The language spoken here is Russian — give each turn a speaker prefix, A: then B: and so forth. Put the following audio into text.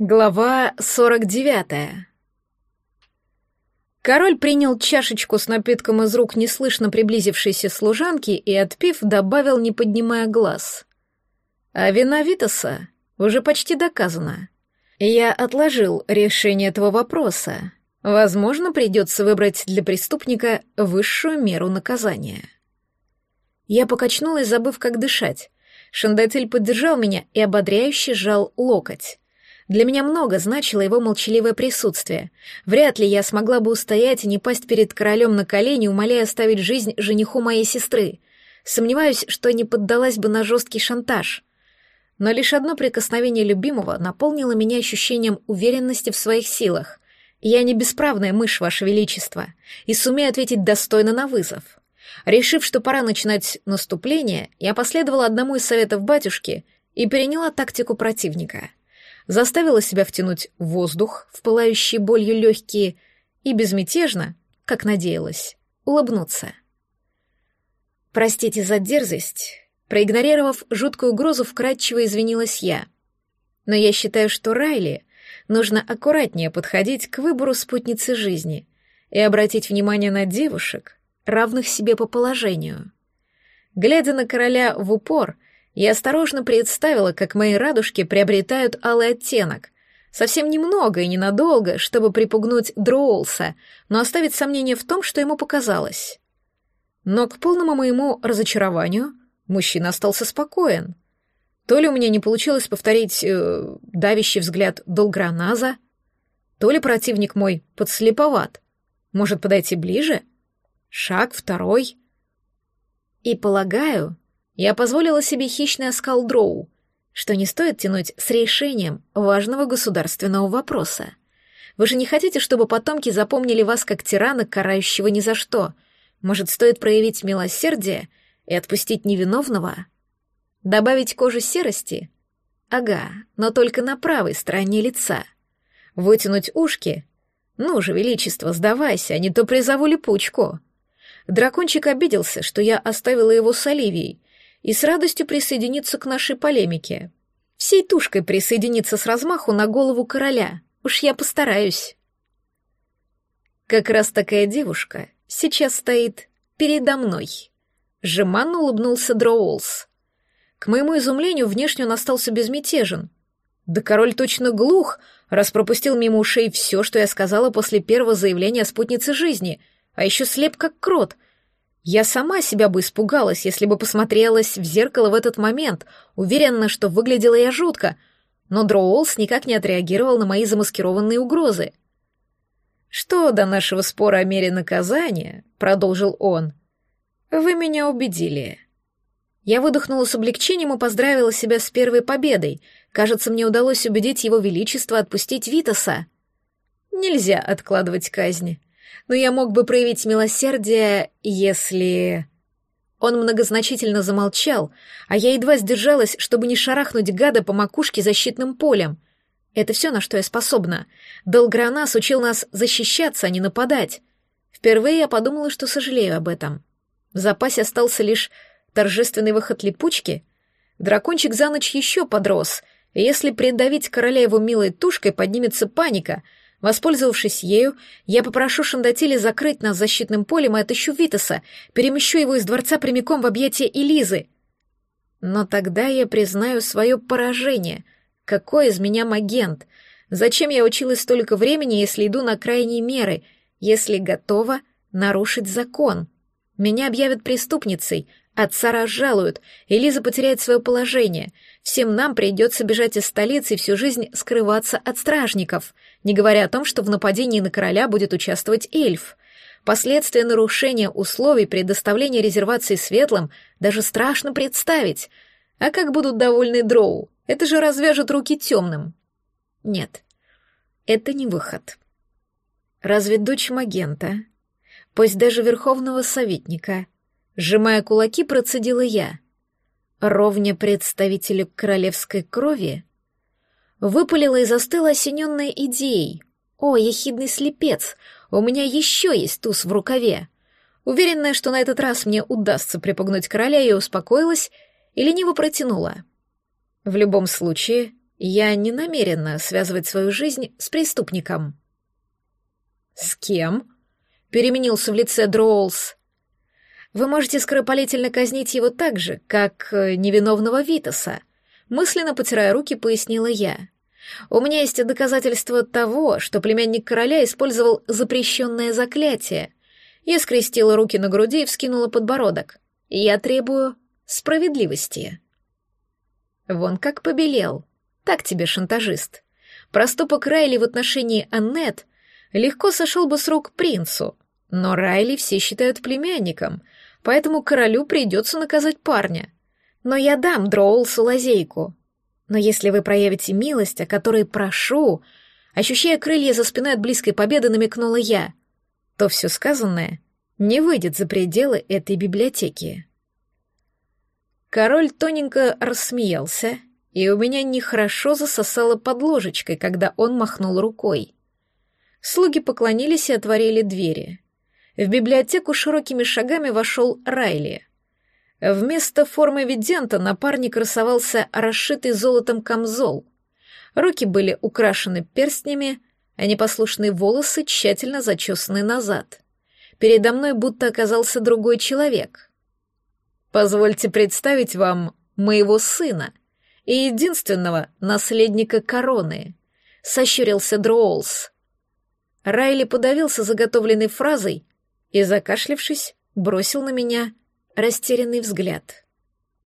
A: Глава 49. Король принял чашечку с напитком из рук неслышно приблизившейся служанки и, отпив, добавил, не поднимая глаз. А вина Витаса уже почти доказана. Я отложил решение этого вопроса. Возможно, придется выбрать для преступника высшую меру наказания. Я покачнулась, забыв, как дышать. Шандатель поддержал меня и ободряюще сжал локоть. Для меня много значило его молчаливое присутствие. Вряд ли я смогла бы устоять и не пасть перед королем на колени, умоляя оставить жизнь жениху моей сестры. Сомневаюсь, что не поддалась бы на жесткий шантаж. Но лишь одно прикосновение любимого наполнило меня ощущением уверенности в своих силах. Я не бесправная мышь, Ваше Величество, и сумею ответить достойно на вызов. Решив, что пора начинать наступление, я последовала одному из советов батюшки и переняла тактику противника — заставила себя втянуть воздух в пылающие болью легкие и безмятежно, как надеялась, улыбнуться. «Простите за дерзость», проигнорировав жуткую угрозу, вкратчиво извинилась я. «Но я считаю, что Райли нужно аккуратнее подходить к выбору спутницы жизни и обратить внимание на девушек, равных себе по положению». Глядя на короля в упор, я осторожно представила, как мои радужки приобретают алый оттенок. Совсем немного и ненадолго, чтобы припугнуть Дроулса, но оставить сомнение в том, что ему показалось. Но к полному моему разочарованию мужчина остался спокоен. То ли у меня не получилось повторить э, давящий взгляд Долграназа, то ли противник мой подслеповат. Может подойти ближе? Шаг второй. И, полагаю, я позволила себе хищный оскал дроу, что не стоит тянуть с решением важного государственного вопроса. Вы же не хотите, чтобы потомки запомнили вас как тирана, карающего ни за что? Может, стоит проявить милосердие и отпустить невиновного? Добавить кожу серости? Ага, но только на правой стороне лица. Вытянуть ушки? Ну же, величество, сдавайся, а не то призову липучку. Дракончик обиделся, что я оставила его с Оливией, и с радостью присоединиться к нашей полемике. Всей тушкой присоединиться с размаху на голову короля. Уж я постараюсь. Как раз такая девушка сейчас стоит передо мной. Жеманно улыбнулся Дроулс. К моему изумлению, внешне он остался безмятежен. Да король точно глух, раз пропустил мимо ушей все, что я сказала после первого заявления о спутнице жизни, а еще слеп как крот, я сама себя бы испугалась, если бы посмотрелась в зеркало в этот момент, уверена, что выглядела я жутко, но Дроулс никак не отреагировал на мои замаскированные угрозы. «Что до нашего спора о мере наказания?» — продолжил он. «Вы меня убедили». Я выдохнула с облегчением и поздравила себя с первой победой. Кажется, мне удалось убедить его величество отпустить Витаса. Нельзя откладывать казни но я мог бы проявить милосердие, если...» Он многозначительно замолчал, а я едва сдержалась, чтобы не шарахнуть гада по макушке защитным полем. Это все, на что я способна. Долгранас учил нас защищаться, а не нападать. Впервые я подумала, что сожалею об этом. В запасе остался лишь торжественный выход липучки. Дракончик за ночь еще подрос, и если придавить короля его милой тушкой, поднимется паника — Воспользовавшись ею, я попрошу Шандатили закрыть нас защитным полем и отыщу Витаса, перемещу его из дворца прямиком в объятия Элизы. Но тогда я признаю свое поражение. Какой из меня магент? Зачем я училась столько времени, если иду на крайние меры, если готова нарушить закон? Меня объявят преступницей, Отца разжалуют, и Лиза потеряет свое положение. Всем нам придется бежать из столицы и всю жизнь скрываться от стражников, не говоря о том, что в нападении на короля будет участвовать эльф. Последствия нарушения условий предоставления резервации светлым даже страшно представить. А как будут довольны дроу? Это же развяжет руки темным. Нет, это не выход. Разве дочь Магента, пусть даже верховного советника, Сжимая кулаки, процедила я. Ровня представителю королевской крови выпалила и застыла осененная идеей. «О, ехидный слепец! У меня еще есть туз в рукаве!» Уверенная, что на этот раз мне удастся припугнуть короля, я успокоилась и лениво протянула. «В любом случае, Я не намерена связывать свою жизнь с преступником. С кем? Переменился в лице Дроулс. Вы можете скоропалительно казнить его так же, как э, невиновного Витаса. Мысленно потирая руки, пояснила я. У меня есть доказательства того, что племянник короля использовал запрещенное заклятие. Я скрестила руки на груди и вскинула подбородок. Я требую справедливости. Вон как побелел. Так тебе, шантажист. Проступок Райли в отношении Аннет легко сошел бы с рук принцу, но Райли все считают племянником, поэтому королю придется наказать парня. Но я дам Дроулсу лазейку. Но если вы проявите милость, о которой прошу, ощущая крылья за спиной от близкой победы, намекнула я, то все сказанное не выйдет за пределы этой библиотеки. Король тоненько рассмеялся, и у меня нехорошо засосало под ложечкой, когда он махнул рукой. Слуги поклонились и отворили двери. В библиотеку широкими шагами вошел Райли. Вместо формы видента на парне красовался расшитый золотом камзол. Руки были украшены перстнями, а непослушные волосы тщательно зачесаны назад. Передо мной будто оказался другой человек. «Позвольте представить вам моего сына и единственного наследника короны», — сощурился Дроулс. Райли подавился заготовленной фразой и, закашлившись, бросил на меня растерянный взгляд.